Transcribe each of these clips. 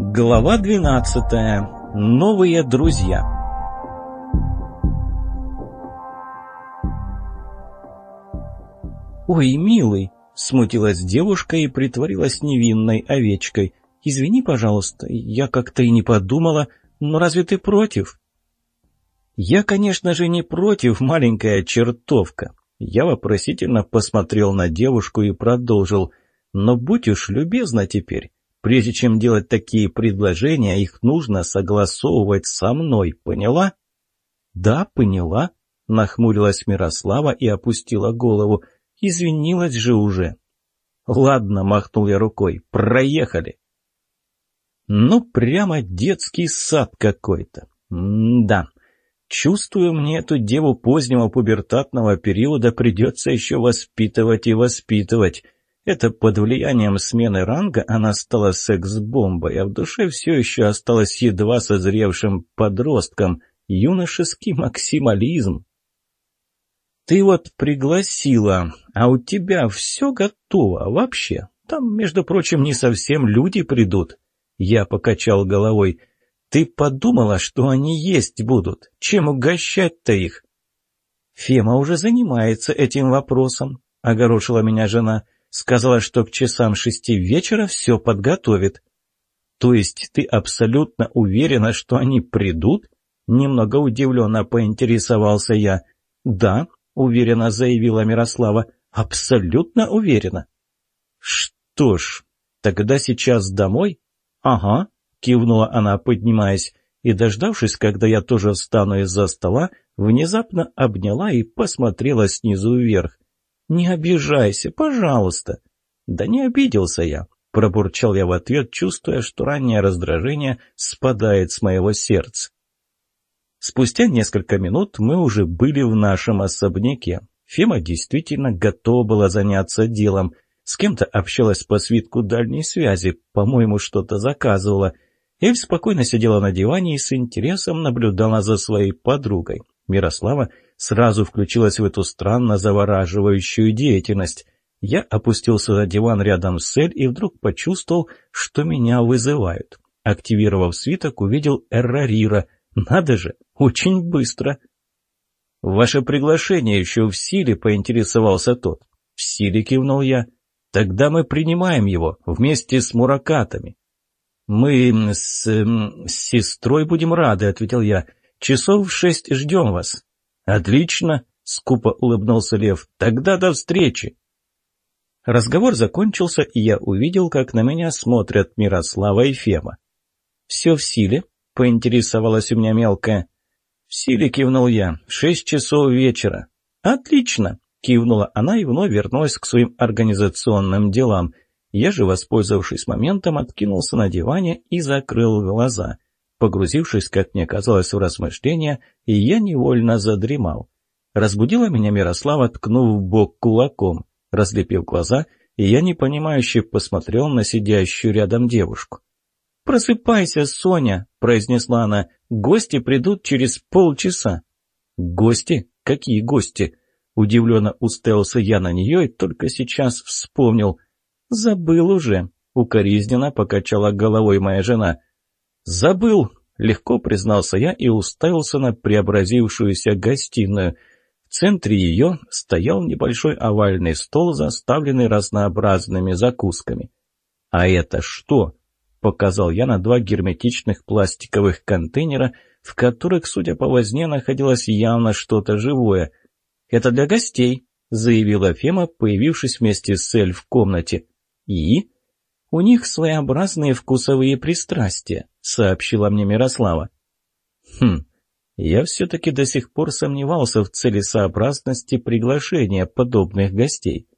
Глава 12. Новые друзья. «Ой, милый!» — смутилась девушка и притворилась невинной овечкой. «Извини, пожалуйста, я как-то и не подумала, но разве ты против?» «Я, конечно же, не против, маленькая чертовка!» Я вопросительно посмотрел на девушку и продолжил. «Но будь уж любезна теперь. Прежде чем делать такие предложения, их нужно согласовывать со мной, поняла?» «Да, поняла», — нахмурилась Мирослава и опустила голову. «Извинилась же уже». «Ладно», — махнул я рукой, — «проехали». «Ну, прямо детский сад какой-то. М-да. Чувствую, мне эту деву позднего пубертатного периода придется еще воспитывать и воспитывать». Это под влиянием смены ранга она стала секс-бомбой, а в душе все еще осталась едва созревшим подростком. Юношеский максимализм. «Ты вот пригласила, а у тебя все готово вообще. Там, между прочим, не совсем люди придут». Я покачал головой. «Ты подумала, что они есть будут? Чем угощать-то их?» «Фема уже занимается этим вопросом», — огорошила меня жена. Сказала, что к часам шести вечера все подготовит. То есть ты абсолютно уверена, что они придут? Немного удивленно поинтересовался я. Да, уверенно заявила Мирослава. Абсолютно уверена. Что ж, тогда сейчас домой? Ага, кивнула она, поднимаясь, и, дождавшись, когда я тоже встану из-за стола, внезапно обняла и посмотрела снизу вверх. «Не обижайся, пожалуйста». «Да не обиделся я», — пробурчал я в ответ, чувствуя, что раннее раздражение спадает с моего сердца. Спустя несколько минут мы уже были в нашем особняке. Фема действительно готова была заняться делом. С кем-то общалась по свитку дальней связи, по-моему, что-то заказывала. Эль спокойно сидела на диване и с интересом наблюдала за своей подругой. Мирослава сразу включилась в эту странно завораживающую деятельность. Я опустился на диван рядом с Эль и вдруг почувствовал, что меня вызывают. Активировав свиток, увидел Эррарира. Надо же, очень быстро. «Ваше приглашение еще в силе», — поинтересовался тот. «В силе», — кивнул я. «Тогда мы принимаем его вместе с муракатами». «Мы с, с сестрой будем рады», — ответил я. «Часов в шесть ждем вас». «Отлично!» — скупо улыбнулся Лев. «Тогда до встречи!» Разговор закончился, и я увидел, как на меня смотрят Мирослава и Фема. «Все в силе?» — поинтересовалась у меня мелкая. «В силе», — кивнул я. «Шесть часов вечера». «Отлично!» — кивнула она и вновь вернулась к своим организационным делам. Я же, воспользовавшись моментом, откинулся на диване и закрыл глаза. Погрузившись, как мне казалось, в размышления, я невольно задремал. Разбудила меня Мирослава, ткнув в бок кулаком. Разлепив глаза, я непонимающе посмотрел на сидящую рядом девушку. «Просыпайся, Соня!» — произнесла она. «Гости придут через полчаса». «Гости? Какие гости?» Удивленно уставился я на нее и только сейчас вспомнил. «Забыл уже», — укоризненно покачала головой моя жена. «Забыл», — легко признался я и уставился на преобразившуюся гостиную. В центре ее стоял небольшой овальный стол, заставленный разнообразными закусками. «А это что?» — показал я на два герметичных пластиковых контейнера, в которых, судя по возне, находилось явно что-то живое. «Это для гостей», — заявила Фема, появившись вместе с Эль в комнате. «И?» «У них своеобразные вкусовые пристрастия», — сообщила мне Мирослава. «Хм, я все-таки до сих пор сомневался в целесообразности приглашения подобных гостей.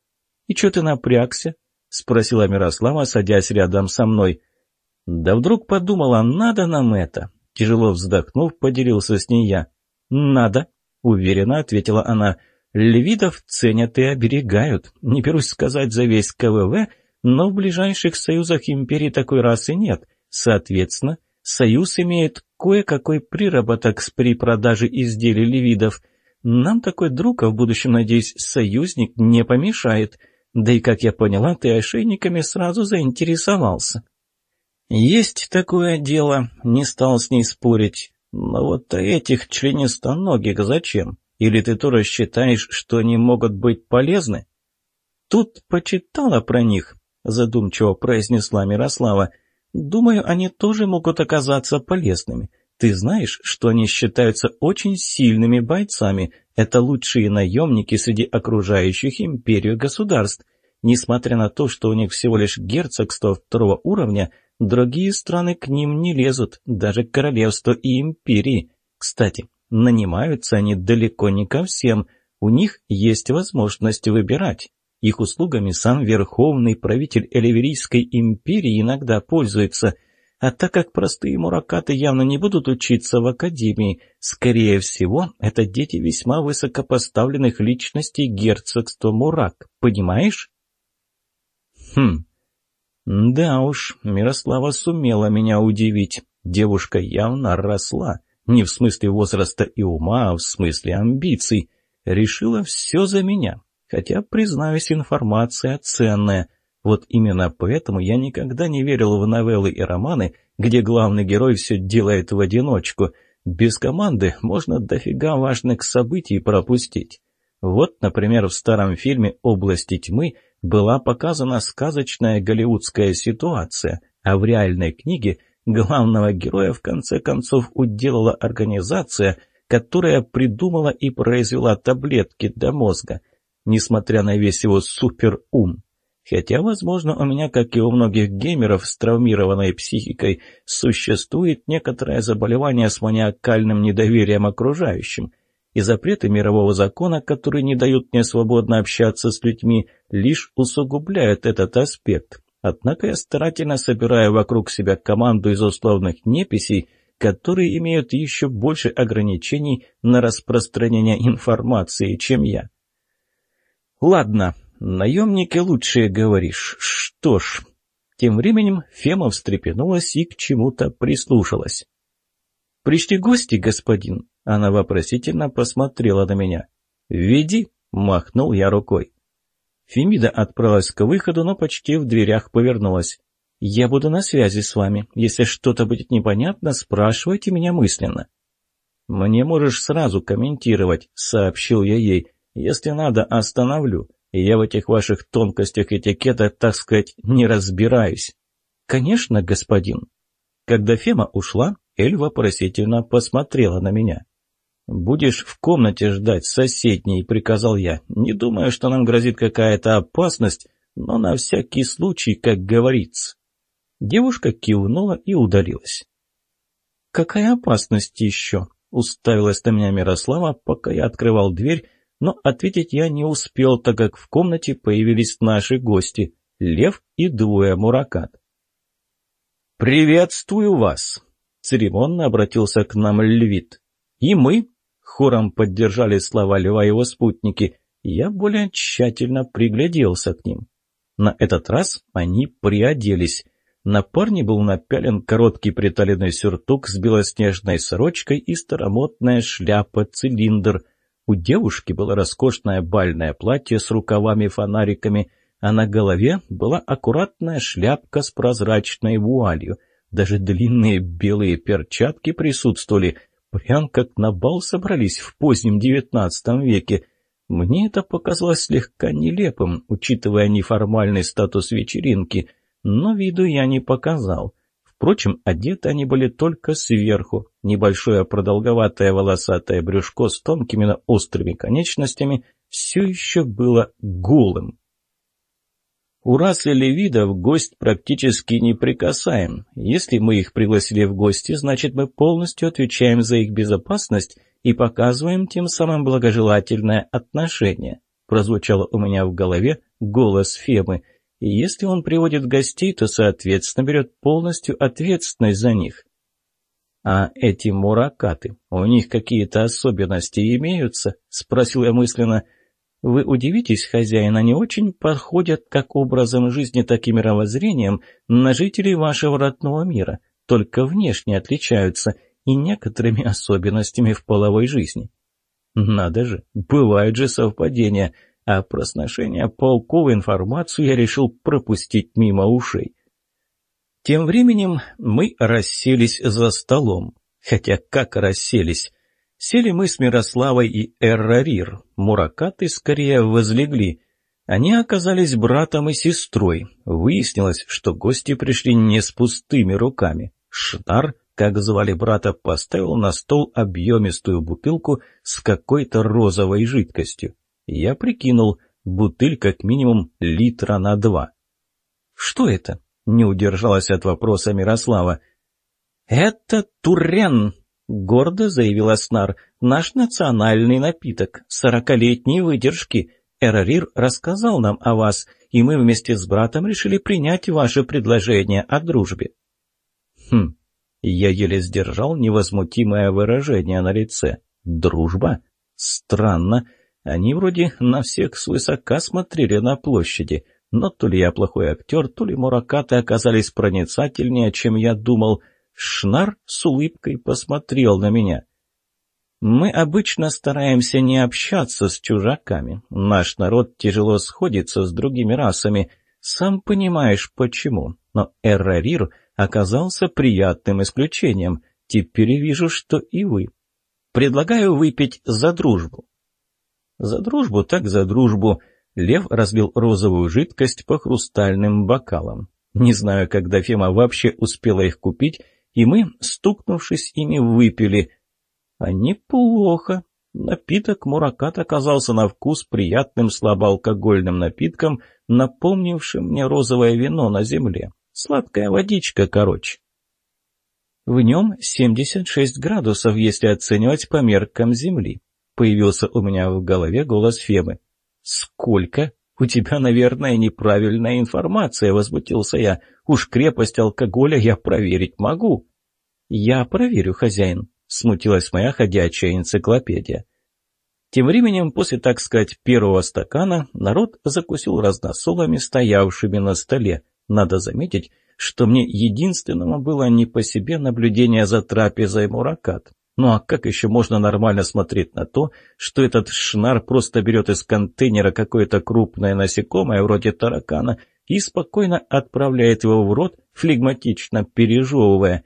И что ты напрягся?» — спросила Мирослава, садясь рядом со мной. «Да вдруг подумала, надо нам это?» Тяжело вздохнув, поделился с ней я. «Надо», — уверенно ответила она. «Львидов ценят и оберегают. Не берусь сказать за весь КВВ, но в ближайших союзах империи такой расы нет. Соответственно, союз имеет кое-какой приработок с продаже изделий левидов. Нам такой друг, а в будущем, надеюсь, союзник не помешает. Да и, как я поняла, ты ошейниками сразу заинтересовался. Есть такое дело, не стал с ней спорить. Но вот этих членистоногих зачем? Или ты тоже считаешь, что они могут быть полезны? Тут почитала про них, задумчиво произнесла Мирослава. Думаю, они тоже могут оказаться полезными. Ты знаешь, что они считаются очень сильными бойцами. Это лучшие наемники среди окружающих империю государств. Несмотря на то, что у них всего лишь герцогство второго уровня, другие страны к ним не лезут, даже королевства и империи. Кстати, нанимаются они далеко не ко всем. У них есть возможность выбирать. Их услугами сам верховный правитель Эливерийской империи иногда пользуется. А так как простые муракаты явно не будут учиться в академии, скорее всего, это дети весьма высокопоставленных личностей герцогства Мурак, понимаешь? Хм. Да уж, Мирослава сумела меня удивить. Девушка явно росла. Не в смысле возраста и ума, а в смысле амбиций. Решила все за меня. Хотя, признаюсь, информация ценная. Вот именно поэтому я никогда не верил в новеллы и романы, где главный герой все делает в одиночку. Без команды можно дофига важных событий пропустить. Вот, например, в старом фильме «Области тьмы» была показана сказочная голливудская ситуация, а в реальной книге главного героя в конце концов уделала организация, которая придумала и произвела таблетки для мозга – несмотря на весь его суперум. Хотя, возможно, у меня, как и у многих геймеров с травмированной психикой, существует некоторое заболевание с маниакальным недоверием окружающим. И запреты мирового закона, которые не дают мне свободно общаться с людьми, лишь усугубляют этот аспект. Однако я старательно собираю вокруг себя команду из условных неписей, которые имеют еще больше ограничений на распространение информации, чем я. «Ладно, наемники лучшие, говоришь. Что ж...» Тем временем Фема встрепенулась и к чему-то прислушалась. «Пришли гости, господин?» Она вопросительно посмотрела на меня. «Веди!» — махнул я рукой. Фемида отправилась к выходу, но почти в дверях повернулась. «Я буду на связи с вами. Если что-то будет непонятно, спрашивайте меня мысленно». «Мне можешь сразу комментировать», — сообщил я ей. Если надо, остановлю. Я в этих ваших тонкостях этикета, так сказать, не разбираюсь. Конечно, господин. Когда Фема ушла, Эль вопросительно посмотрела на меня. «Будешь в комнате ждать соседней», — приказал я. «Не думаю, что нам грозит какая-то опасность, но на всякий случай, как говорится». Девушка кивнула и удалилась. «Какая опасность еще?» — уставилась на меня Мирослава, пока я открывал дверь, но ответить я не успел, так как в комнате появились наши гости — Лев и двое муракат. «Приветствую вас!» — церемонно обратился к нам Львит. «И мы?» — хором поддержали слова Льва его спутники. Я более тщательно пригляделся к ним. На этот раз они приоделись. На парне был напялен короткий приталенный сюртук с белоснежной сорочкой и старомодная шляпа-цилиндр — у девушки было роскошное бальное платье с рукавами-фонариками, а на голове была аккуратная шляпка с прозрачной вуалью. Даже длинные белые перчатки присутствовали, прям как на бал собрались в позднем девятнадцатом веке. Мне это показалось слегка нелепым, учитывая неформальный статус вечеринки, но виду я не показал. Впрочем, одеты они были только сверху. Небольшое продолговатое волосатое брюшко с тонкими, но острыми конечностями все еще было голым. У расы левидов гость практически не прикасаем. Если мы их пригласили в гости, значит мы полностью отвечаем за их безопасность и показываем тем самым благожелательное отношение. Прозвучало у меня в голове голос Фемы – и если он приводит гостей, то, соответственно, берет полностью ответственность за них. «А эти муракаты, у них какие-то особенности имеются?» — спросил я мысленно. «Вы удивитесь, хозяин, они очень подходят как образом жизни, так и мировоззрением на жителей вашего родного мира, только внешне отличаются и некоторыми особенностями в половой жизни». «Надо же, бывают же совпадения», а про сношение полковой информацию я решил пропустить мимо ушей. Тем временем мы расселись за столом. Хотя как расселись? Сели мы с Мирославой и Эррарир. Муракаты скорее возлегли. Они оказались братом и сестрой. Выяснилось, что гости пришли не с пустыми руками. Шнар, как звали брата, поставил на стол объемистую бутылку с какой-то розовой жидкостью. Я прикинул, бутыль как минимум литра на два. «Что это?» — не удержалась от вопроса Мирослава. «Это Турен», — гордо заявил Аснар, — «наш национальный напиток, сорокалетней выдержки. Эрарир рассказал нам о вас, и мы вместе с братом решили принять ваше предложение о дружбе». «Хм, я еле сдержал невозмутимое выражение на лице. Дружба? Странно. Они вроде на всех свысока смотрели на площади, но то ли я плохой актер, то ли муракаты оказались проницательнее, чем я думал — Шнар с улыбкой посмотрел на меня. «Мы обычно стараемся не общаться с чужаками. Наш народ тяжело сходится с другими расами. Сам понимаешь, почему. Но Эррарир оказался приятным исключением. Теперь вижу, что и вы. Предлагаю выпить за дружбу». «За дружбу, так за дружбу». Лев разлил розовую жидкость по хрустальным бокалам. Не знаю, когда Фема вообще успела их купить, и мы, стукнувшись ими, выпили. А неплохо. Напиток Муракат оказался на вкус приятным слабоалкогольным напитком, напомнившим мне розовое вино на земле. Сладкая водичка, короче. В нем 76 градусов, если оценивать по меркам Земли. Появился у меня в голове голос Фемы. «Сколько?» «У тебя, наверное, неправильная информация», — возмутился я. «Уж крепость алкоголя я проверить могу». «Я проверю, хозяин», — смутилась моя ходячая энциклопедия. Тем временем, после, так сказать, первого стакана, народ закусил разносолами, стоявшими на столе. Надо заметить, что мне единственному было не по себе наблюдение за трапезой муракат. Ну а как еще можно нормально смотреть на то, что этот шнар просто берет из контейнера какое-то крупное насекомое, вроде таракана, и спокойно отправляет его в рот, флегматично пережевывая.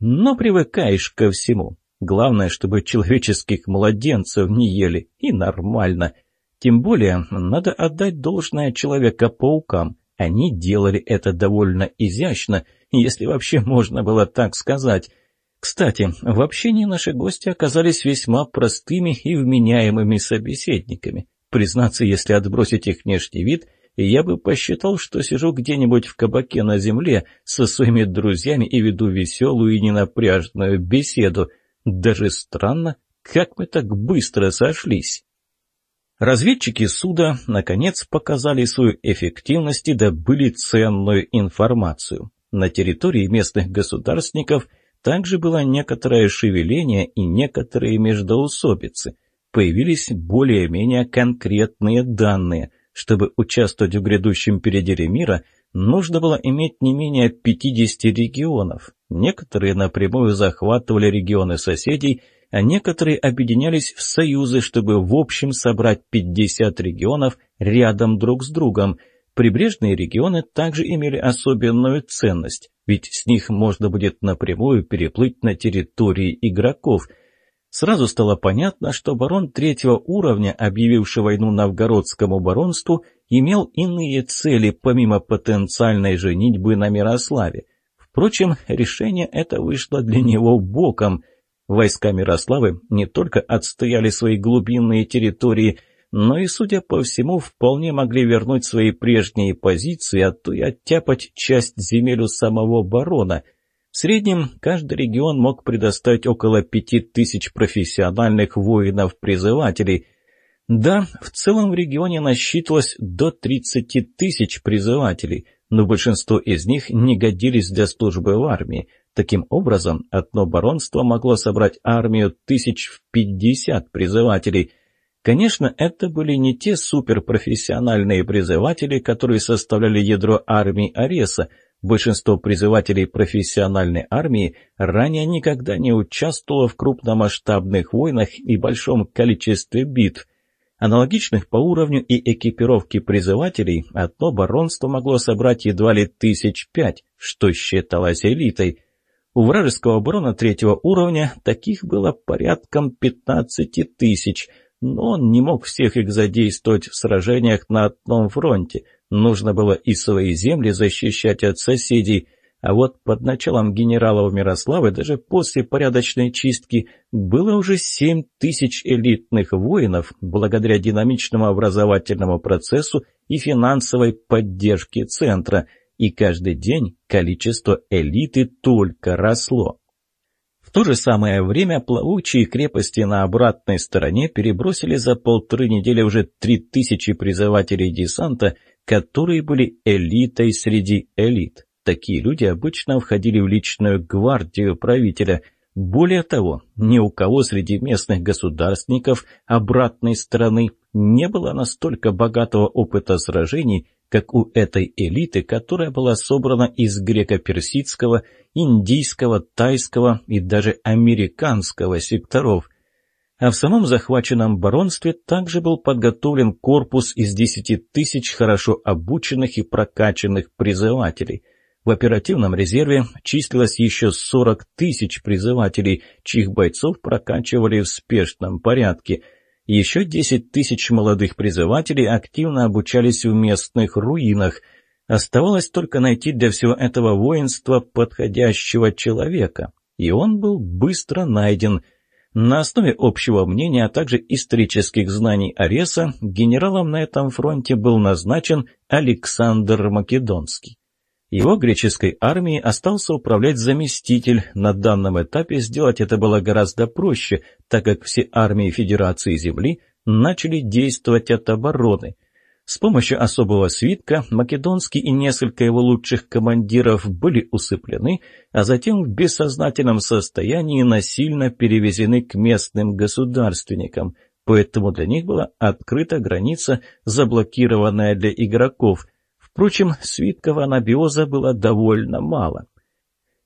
Но привыкаешь ко всему. Главное, чтобы человеческих младенцев не ели, и нормально. Тем более, надо отдать должное человека-паукам. Они делали это довольно изящно, если вообще можно было так сказать. Кстати, в общении наши гости оказались весьма простыми и вменяемыми собеседниками. Признаться, если отбросить их внешний вид, я бы посчитал, что сижу где-нибудь в кабаке на земле со своими друзьями и веду веселую и ненапряжную беседу. Даже странно, как мы так быстро сошлись. Разведчики суда, наконец, показали свою эффективность и добыли ценную информацию. На территории местных государственников – также было некоторое шевеление и некоторые междоусобицы. Появились более-менее конкретные данные. Чтобы участвовать в грядущем переделе мира, нужно было иметь не менее 50 регионов. Некоторые напрямую захватывали регионы соседей, а некоторые объединялись в союзы, чтобы в общем собрать 50 регионов рядом друг с другом – Прибрежные регионы также имели особенную ценность, ведь с них можно будет напрямую переплыть на территории игроков. Сразу стало понятно, что барон третьего уровня, объявивший войну новгородскому баронству, имел иные цели, помимо потенциальной женитьбы на Мирославе. Впрочем, решение это вышло для него боком. Войска Мирославы не только отстояли свои глубинные территории – но и, судя по всему, вполне могли вернуть свои прежние позиции, а то и оттяпать часть земель у самого барона. В среднем каждый регион мог предоставить около пяти тысяч профессиональных воинов-призывателей. Да, в целом в регионе насчитывалось до 30 тысяч призывателей, но большинство из них не годились для службы в армии. Таким образом, одно баронство могло собрать армию тысяч в пятьдесят призывателей – Конечно, это были не те суперпрофессиональные призыватели, которые составляли ядро армии Ареса. Большинство призывателей профессиональной армии ранее никогда не участвовало в крупномасштабных войнах и большом количестве битв. Аналогичных по уровню и экипировке призывателей одно баронство могло собрать едва ли тысяч пять, что считалось элитой. У вражеского барона третьего уровня таких было порядком 15 тысяч, но он не мог всех их задействовать в сражениях на одном фронте. Нужно было и свои земли защищать от соседей – а вот под началом генералов Мирославы даже после порядочной чистки было уже семь тысяч элитных воинов благодаря динамичному образовательному процессу и финансовой поддержке центра, и каждый день количество элиты только росло. То же самое время плавучие крепости на обратной стороне перебросили за полторы недели уже три тысячи призывателей десанта, которые были элитой среди элит. Такие люди обычно входили в личную гвардию правителя. Более того, ни у кого среди местных государственников обратной стороны не было настолько богатого опыта сражений, как у этой элиты, которая была собрана из греко-персидского, индийского, тайского и даже американского секторов. А в самом захваченном баронстве также был подготовлен корпус из десяти тысяч хорошо обученных и прокачанных призывателей – в оперативном резерве числилось еще 40 тысяч призывателей, чьих бойцов прокачивали в спешном порядке. Еще 10 тысяч молодых призывателей активно обучались в местных руинах. Оставалось только найти для всего этого воинства подходящего человека. И он был быстро найден. На основе общего мнения, а также исторических знаний Ареса, генералом на этом фронте был назначен Александр Македонский. Его греческой армией остался управлять заместитель. На данном этапе сделать это было гораздо проще, так как все армии Федерации Земли начали действовать от обороны. С помощью особого свитка Македонский и несколько его лучших командиров были усыплены, а затем в бессознательном состоянии насильно перевезены к местным государственникам. Поэтому для них была открыта граница, заблокированная для игроков, Впрочем, свитков анабиоза было довольно мало.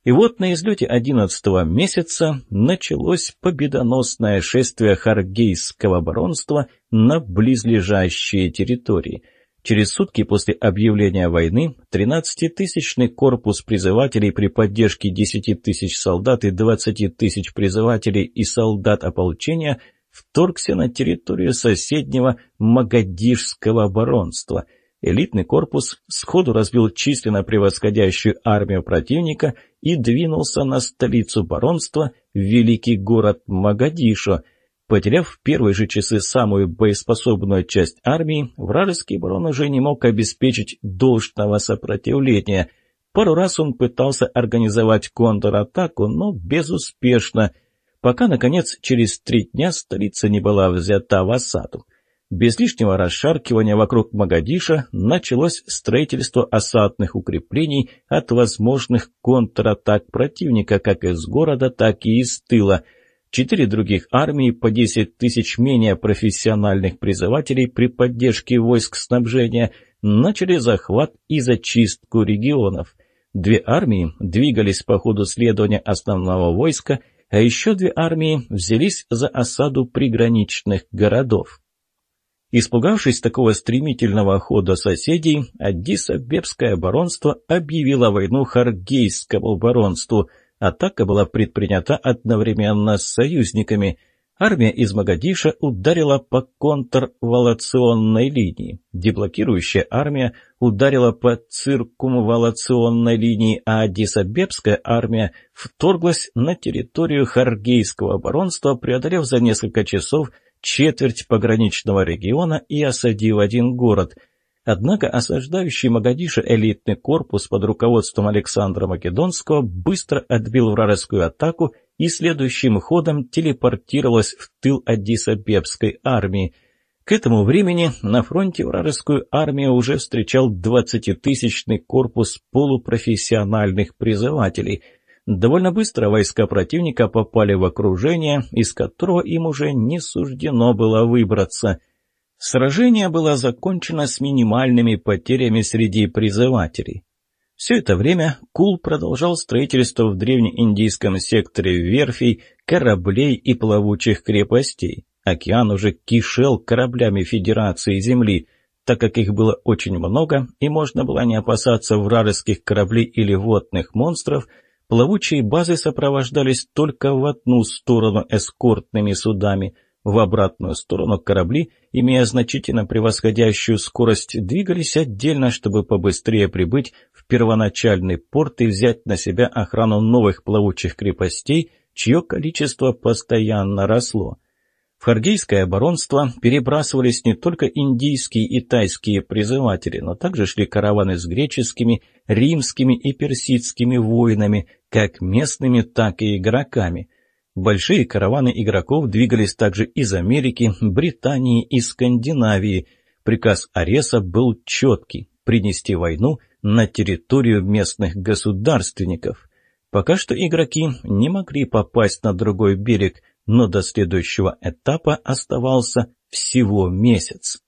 И вот на излете одиннадцатого месяца началось победоносное шествие Харгейского баронства на близлежащие территории. Через сутки после объявления войны 13-тысячный корпус призывателей при поддержке 10 тысяч солдат и 20 тысяч призывателей и солдат ополчения вторгся на территорию соседнего Магадишского баронства – элитный корпус сходу разбил численно превосходящую армию противника и двинулся на столицу баронства, великий город Магадишо. Потеряв в первые же часы самую боеспособную часть армии, вражеский барон уже не мог обеспечить должного сопротивления. Пару раз он пытался организовать контратаку, но безуспешно, пока, наконец, через три дня столица не была взята в осаду. Без лишнего расшаркивания вокруг Магадиша началось строительство осадных укреплений от возможных контратак противника как из города, так и из тыла. Четыре других армии по 10 тысяч менее профессиональных призывателей при поддержке войск снабжения начали захват и зачистку регионов. Две армии двигались по ходу следования основного войска, а еще две армии взялись за осаду приграничных городов. Испугавшись такого стремительного хода соседей, Аддис-Абебское баронство объявило войну Харгейскому баронству. Атака была предпринята одновременно с союзниками. Армия из Магадиша ударила по контрволационной линии. Деблокирующая армия ударила по циркумволационной линии, а Аддис-Абебская армия вторглась на территорию Харгейского баронства, преодолев за несколько часов – четверть пограничного региона и осадив один город. Однако осаждающий Магадиша элитный корпус под руководством Александра Македонского быстро отбил вражескую атаку и следующим ходом телепортировалась в тыл Аддис-Абебской армии. К этому времени на фронте вражескую армию уже встречал 20-тысячный корпус полупрофессиональных призывателей – Довольно быстро войска противника попали в окружение, из которого им уже не суждено было выбраться. Сражение было закончено с минимальными потерями среди призывателей. Все это время Кул продолжал строительство в древнеиндийском секторе верфей, кораблей и плавучих крепостей. Океан уже кишел кораблями Федерации Земли, так как их было очень много, и можно было не опасаться вражеских кораблей или водных монстров, плавучие базы сопровождались только в одну сторону эскортными судами – в обратную сторону корабли, имея значительно превосходящую скорость, двигались отдельно, чтобы побыстрее прибыть в первоначальный порт и взять на себя охрану новых плавучих крепостей, чье количество постоянно росло. В Харгейское баронство перебрасывались не только индийские и тайские призыватели, но также шли караваны с греческими, римскими и персидскими воинами, как местными, так и игроками – Большие караваны игроков двигались также из Америки, Британии и Скандинавии. Приказ Ареса был четкий – принести войну на территорию местных государственников. Пока что игроки не могли попасть на другой берег, но до следующего этапа оставался всего месяц.